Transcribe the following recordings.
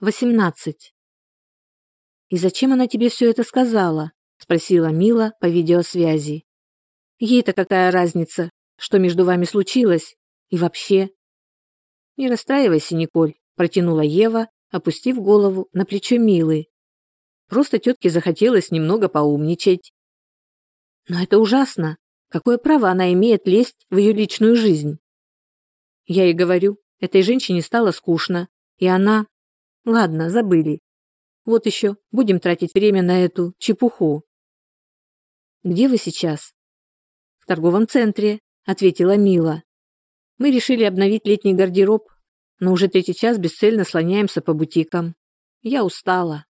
18. «И зачем она тебе все это сказала?» – спросила Мила по видеосвязи. «Ей-то какая разница, что между вами случилось? И вообще?» «Не расстраивайся, Николь», – протянула Ева, опустив голову на плечо Милы. «Просто тетке захотелось немного поумничать». «Но это ужасно. Какое право она имеет лезть в ее личную жизнь?» Я и говорю, этой женщине стало скучно, и она... Ладно, забыли. Вот еще будем тратить время на эту чепуху. Где вы сейчас? В торговом центре, ответила Мила. Мы решили обновить летний гардероб, но уже третий час бесцельно слоняемся по бутикам. Я устала.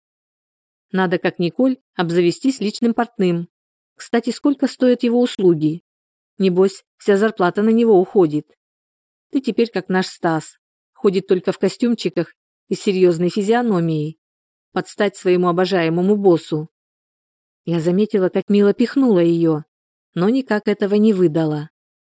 Надо, как Николь, обзавестись личным портным. Кстати, сколько стоят его услуги? Небось, вся зарплата на него уходит. Ты теперь как наш Стас, ходит только в костюмчиках и серьезной физиономией, подстать своему обожаемому боссу. Я заметила, как мило пихнула ее, но никак этого не выдала.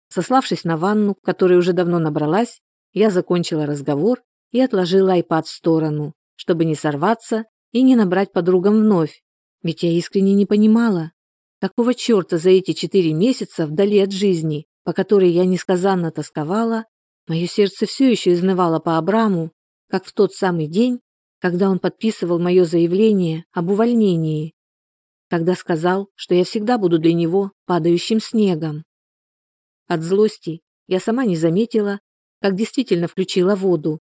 Сославшись на ванну, которой уже давно набралась, я закончила разговор и отложила айпад в сторону, чтобы не сорваться и не набрать подругам вновь, ведь я искренне не понимала, какого черта за эти четыре месяца вдали от жизни, по которой я несказанно тосковала, Мое сердце все еще изнывало по Абраму, как в тот самый день, когда он подписывал мое заявление об увольнении, когда сказал, что я всегда буду для него падающим снегом. От злости я сама не заметила, как действительно включила воду,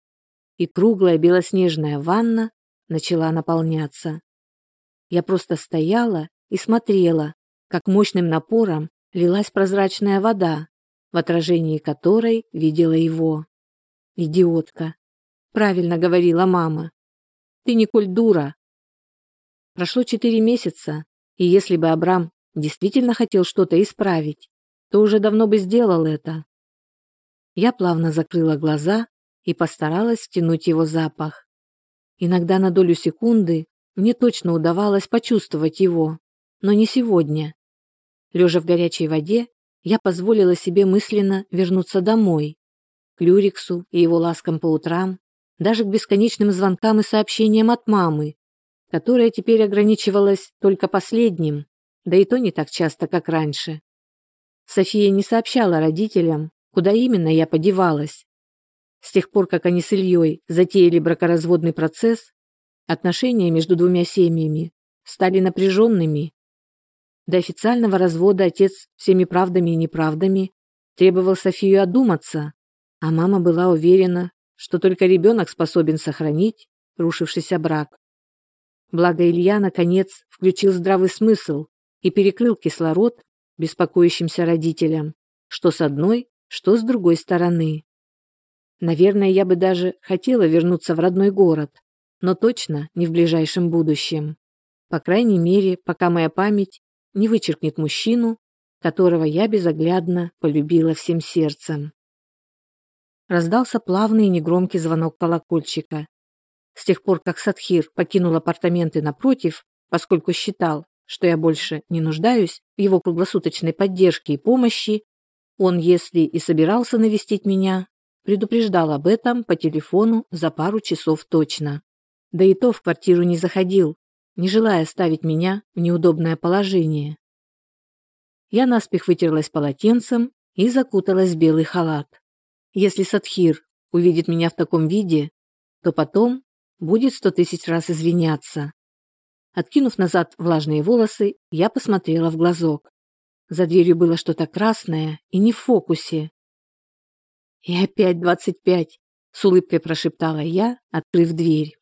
и круглая белоснежная ванна начала наполняться. Я просто стояла и смотрела, как мощным напором лилась прозрачная вода, в отражении которой видела его. Идиотка. Правильно говорила мама. Ты, Николь, дура. Прошло четыре месяца, и если бы Абрам действительно хотел что-то исправить, то уже давно бы сделал это. Я плавно закрыла глаза и постаралась втянуть его запах. Иногда на долю секунды мне точно удавалось почувствовать его, но не сегодня. Лежа в горячей воде, я позволила себе мысленно вернуться домой, к Люриксу и его ласкам по утрам, даже к бесконечным звонкам и сообщениям от мамы, которая теперь ограничивалась только последним, да и то не так часто, как раньше. София не сообщала родителям, куда именно я подевалась. С тех пор, как они с Ильей затеяли бракоразводный процесс, отношения между двумя семьями стали напряженными до официального развода отец всеми правдами и неправдами требовал Софию одуматься, а мама была уверена, что только ребенок способен сохранить рушившийся брак. Благо Илья, наконец, включил здравый смысл и перекрыл кислород беспокоящимся родителям, что с одной, что с другой стороны. Наверное, я бы даже хотела вернуться в родной город, но точно не в ближайшем будущем. По крайней мере, пока моя память не вычеркнет мужчину, которого я безоглядно полюбила всем сердцем. Раздался плавный и негромкий звонок колокольчика. С тех пор, как Садхир покинул апартаменты напротив, поскольку считал, что я больше не нуждаюсь в его круглосуточной поддержке и помощи, он, если и собирался навестить меня, предупреждал об этом по телефону за пару часов точно. Да и то в квартиру не заходил, не желая ставить меня в неудобное положение. Я наспех вытерлась полотенцем и закуталась в белый халат. Если Садхир увидит меня в таком виде, то потом будет сто тысяч раз извиняться. Откинув назад влажные волосы, я посмотрела в глазок. За дверью было что-то красное и не в фокусе. «И опять двадцать пять», — с улыбкой прошептала я, открыв дверь.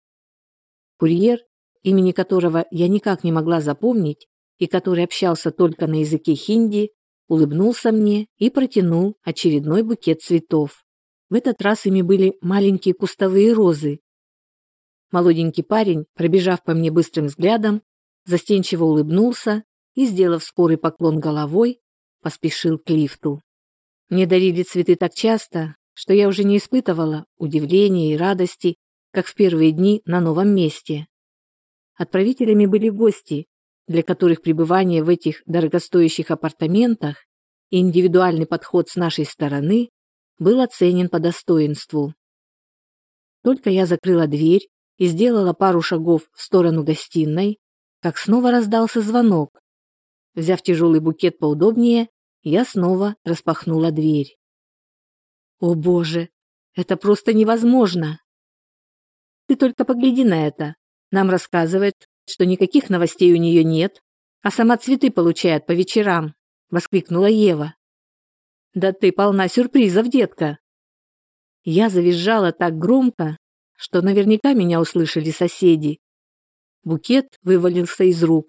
Курьер имени которого я никак не могла запомнить и который общался только на языке хинди, улыбнулся мне и протянул очередной букет цветов. В этот раз ими были маленькие кустовые розы. Молоденький парень, пробежав по мне быстрым взглядом, застенчиво улыбнулся и, сделав скорый поклон головой, поспешил к лифту. Мне дарили цветы так часто, что я уже не испытывала удивления и радости, как в первые дни на новом месте. Отправителями были гости, для которых пребывание в этих дорогостоящих апартаментах и индивидуальный подход с нашей стороны был оценен по достоинству. Только я закрыла дверь и сделала пару шагов в сторону гостиной, как снова раздался звонок. Взяв тяжелый букет поудобнее, я снова распахнула дверь. О боже, это просто невозможно. Ты только погляди на это. Нам рассказывает, что никаких новостей у нее нет, а сама цветы получает по вечерам, воскликнула Ева. Да ты полна сюрпризов, детка. Я завизжала так громко, что наверняка меня услышали соседи. Букет вывалился из рук.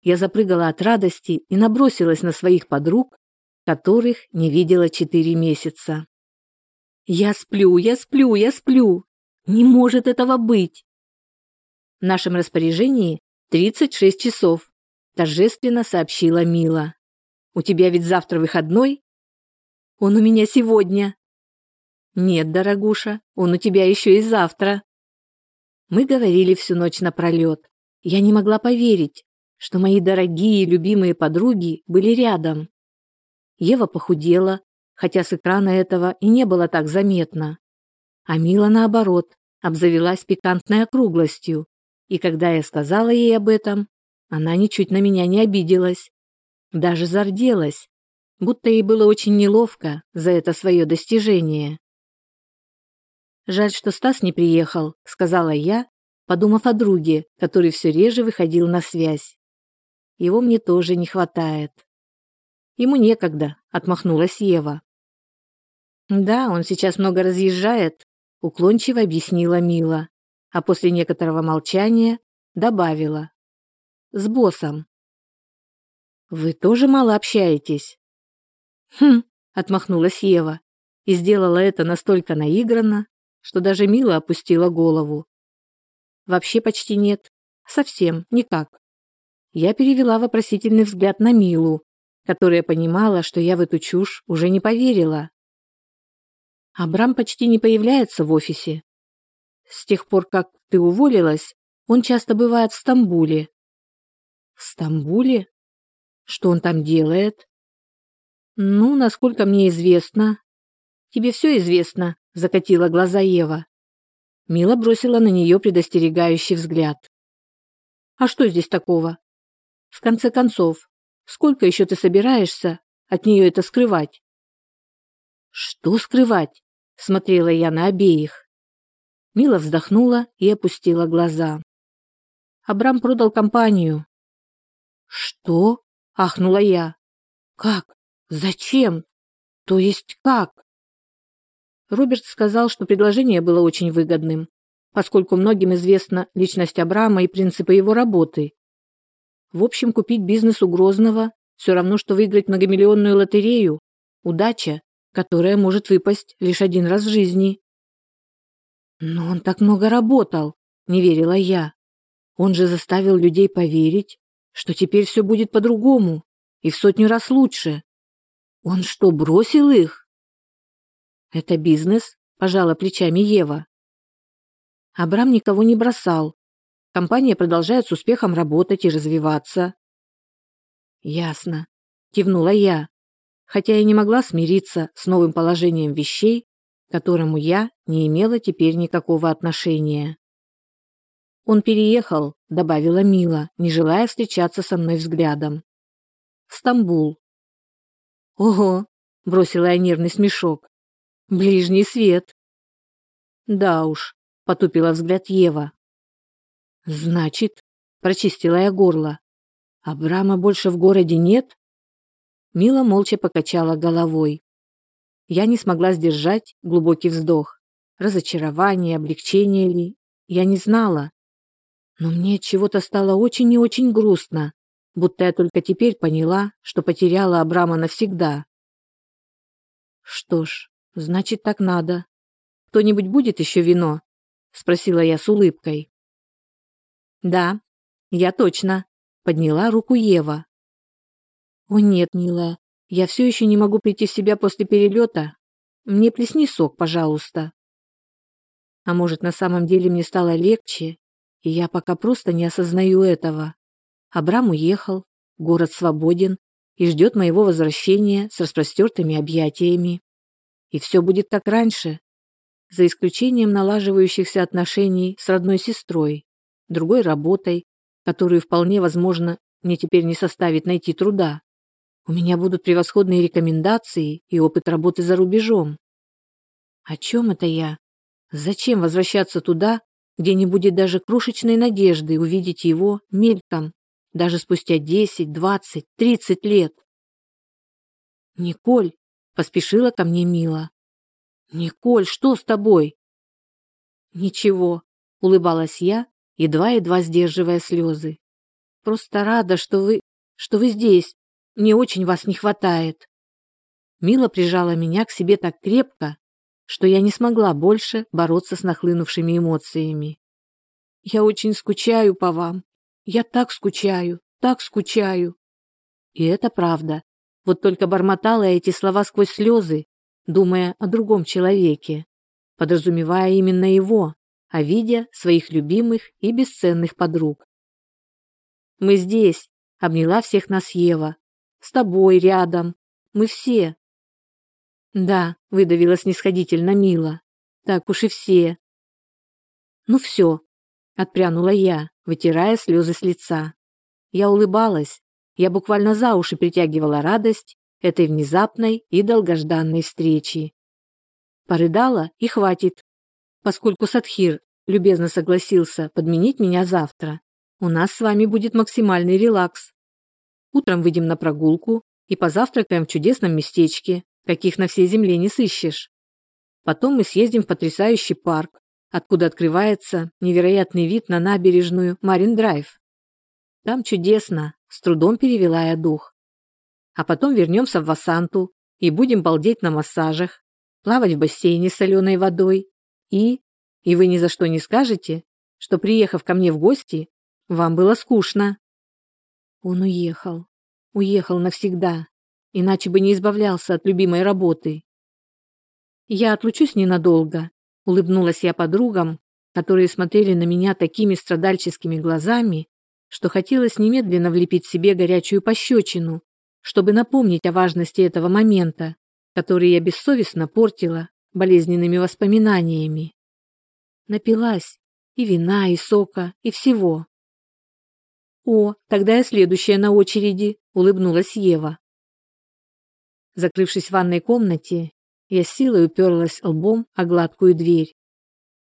Я запрыгала от радости и набросилась на своих подруг, которых не видела четыре месяца. «Я сплю, я сплю, я сплю! Не может этого быть!» В нашем распоряжении 36 часов, торжественно сообщила Мила. «У тебя ведь завтра выходной?» «Он у меня сегодня». «Нет, дорогуша, он у тебя еще и завтра». Мы говорили всю ночь напролет. Я не могла поверить, что мои дорогие и любимые подруги были рядом. Ева похудела, хотя с экрана этого и не было так заметно. А Мила, наоборот, обзавелась пикантной округлостью, и когда я сказала ей об этом, она ничуть на меня не обиделась, даже зарделась, будто ей было очень неловко за это свое достижение. «Жаль, что Стас не приехал», — сказала я, подумав о друге, который все реже выходил на связь. Его мне тоже не хватает. Ему некогда, отмахнулась Ева. Да, он сейчас много разъезжает, уклончиво объяснила Мила, а после некоторого молчания добавила: с боссом. Вы тоже мало общаетесь? Хм, отмахнулась Ева и сделала это настолько наигранно, что даже Мила опустила голову. Вообще почти нет. Совсем никак. Я перевела вопросительный взгляд на Милу, которая понимала, что я в эту чушь уже не поверила. Абрам почти не появляется в офисе. С тех пор, как ты уволилась, он часто бывает в Стамбуле. В Стамбуле? Что он там делает? Ну, насколько мне известно. Тебе все известно, закатила глаза Ева. Мила бросила на нее предостерегающий взгляд. А что здесь такого? В конце концов, сколько еще ты собираешься от нее это скрывать? Что скрывать? Смотрела я на обеих. Мила вздохнула и опустила глаза. Абрам продал компанию. Что? Ахнула я. Как? Зачем? То есть как? Роберт сказал, что предложение было очень выгодным, поскольку многим известна личность Абрама и принципы его работы. В общем, купить бизнес у Грозного все равно, что выиграть многомиллионную лотерею. Удача, которая может выпасть лишь один раз в жизни. Но он так много работал, не верила я. Он же заставил людей поверить, что теперь все будет по-другому и в сотню раз лучше. Он что, бросил их? Это бизнес, пожала плечами Ева. Абрам никого не бросал, Компания продолжает с успехом работать и развиваться. Ясно, кивнула я, хотя и не могла смириться с новым положением вещей, которому я не имела теперь никакого отношения. Он переехал, добавила Мила, не желая встречаться со мной взглядом. Стамбул. Ого, бросила я нервный смешок. Ближний свет. Да уж, потупила взгляд Ева. Значит, прочистила я горло. Абрама больше в городе нет? Мила молча покачала головой. Я не смогла сдержать глубокий вздох. Разочарование, облегчение ли? Я не знала. Но мне чего-то стало очень и очень грустно, будто я только теперь поняла, что потеряла Абрама навсегда. Что ж, значит, так надо. Кто-нибудь будет еще вино? спросила я с улыбкой. Да, я точно, подняла руку Ева. О нет, милая, я все еще не могу прийти в себя после перелета. Мне плесни сок, пожалуйста. А может, на самом деле мне стало легче, и я пока просто не осознаю этого. Абрам уехал, город свободен и ждет моего возвращения с распростертыми объятиями. И все будет как раньше. за исключением налаживающихся отношений с родной сестрой, другой работой, которую вполне возможно мне теперь не составит найти труда. У меня будут превосходные рекомендации и опыт работы за рубежом. О чем это я? Зачем возвращаться туда, где не будет даже крошечной надежды увидеть его мельком, даже спустя 10, 20, 30 лет? «Николь!» — поспешила ко мне Мила. «Николь, что с тобой?» «Ничего», — улыбалась я, едва-едва сдерживая слезы. «Просто рада, что вы... что вы здесь. Мне очень вас не хватает». Мила прижала меня к себе так крепко, что я не смогла больше бороться с нахлынувшими эмоциями. «Я очень скучаю по вам. Я так скучаю, так скучаю». И это правда. Вот только бормотала эти слова сквозь слезы, думая о другом человеке, подразумевая именно его, а видя своих любимых и бесценных подруг. «Мы здесь», — обняла всех нас Ева. «С тобой рядом. Мы все». «Да», — выдавила снисходительно Мила. «Так уж и все». «Ну все», — отпрянула я, вытирая слезы с лица. Я улыбалась, я буквально за уши притягивала радость этой внезапной и долгожданной встречи. Порыдала и хватит, поскольку Садхир любезно согласился подменить меня завтра. У нас с вами будет максимальный релакс. Утром выйдем на прогулку и позавтракаем в чудесном местечке, каких на всей земле не сыщешь. Потом мы съездим в потрясающий парк, откуда открывается невероятный вид на набережную Марин-Драйв. Там чудесно, с трудом перевела я дух. А потом вернемся в Васанту и будем балдеть на массажах, плавать в бассейне с соленой водой и... И вы ни за что не скажете, что, приехав ко мне в гости, вам было скучно. Он уехал. Уехал навсегда. Иначе бы не избавлялся от любимой работы. Я отлучусь ненадолго, улыбнулась я подругам, которые смотрели на меня такими страдальческими глазами, что хотелось немедленно влепить себе горячую пощечину, чтобы напомнить о важности этого момента, который я бессовестно портила болезненными воспоминаниями. Напилась и вина, и сока, и всего. «О, тогда я следующая на очереди», — улыбнулась Ева. Закрывшись в ванной комнате, я силой уперлась лбом о гладкую дверь.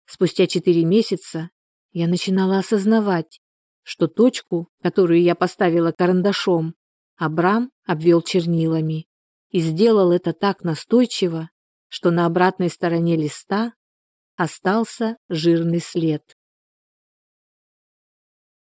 Спустя четыре месяца я начинала осознавать, что точку, которую я поставила карандашом, Абрам обвел чернилами и сделал это так настойчиво, что на обратной стороне листа остался жирный след.